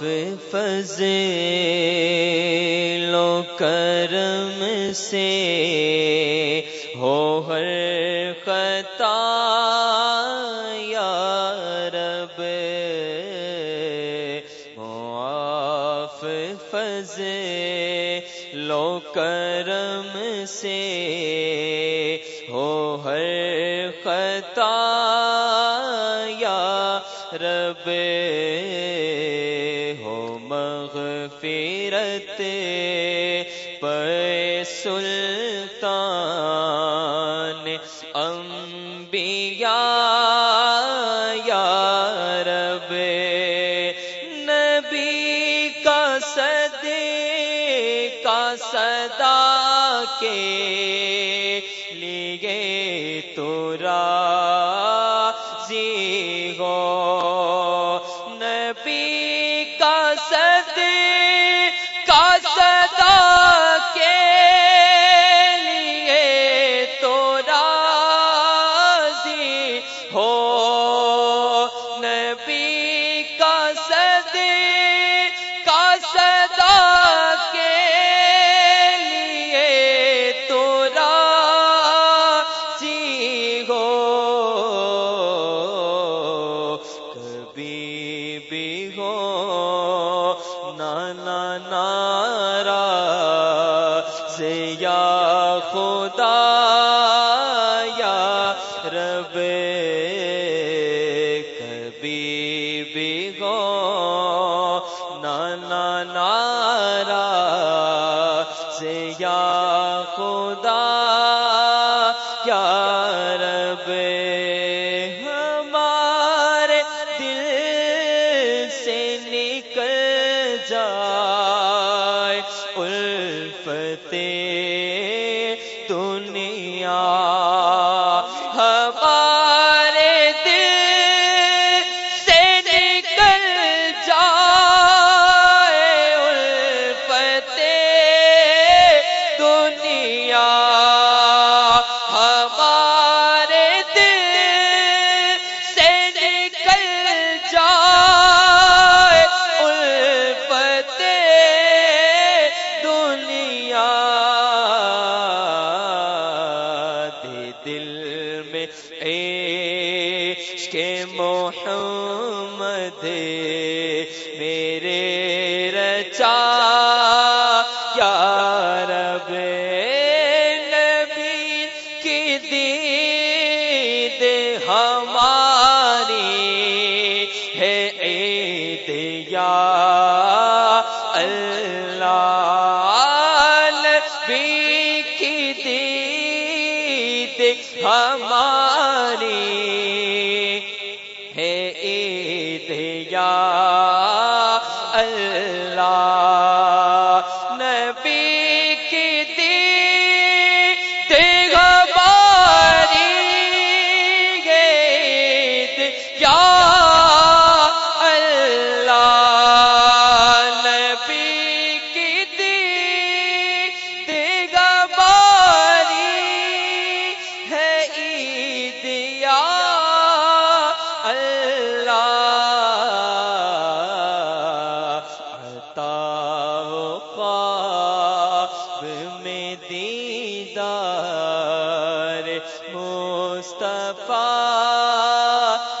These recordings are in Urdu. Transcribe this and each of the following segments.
فضل و کرم سے ہو ہر خطا یا رب معاف، فضل و کرم سے ہو ہر خطا یا رب مغفرت پہ سلطان انبیاء، یا رب نبی کا صدے کا صدا کے لیے تو راضی ہو۔ نبی کا سد کا صدا کے لیے تو راضی جی ہو۔ کبھی بھی ہو۔ نانا نارا سے خدا۔ گو۔ نانا نارا سے خدا۔ کیا رب ہمارے دل سے نکل جائے الفتے محمد، میرے رچا، یا رب نبی کی دید ہماری ہے، عید یا اللہ نبی کی دید ہماری یا اللہ نبی کی دی تیغ باری گیت یا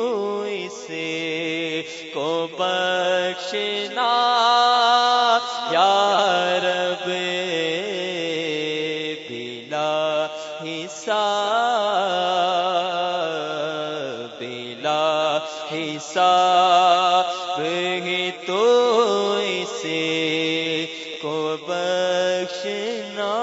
تو اسے کو بخشنا یا رب بلا حساب بلا حساب تو اسے کو بخشنا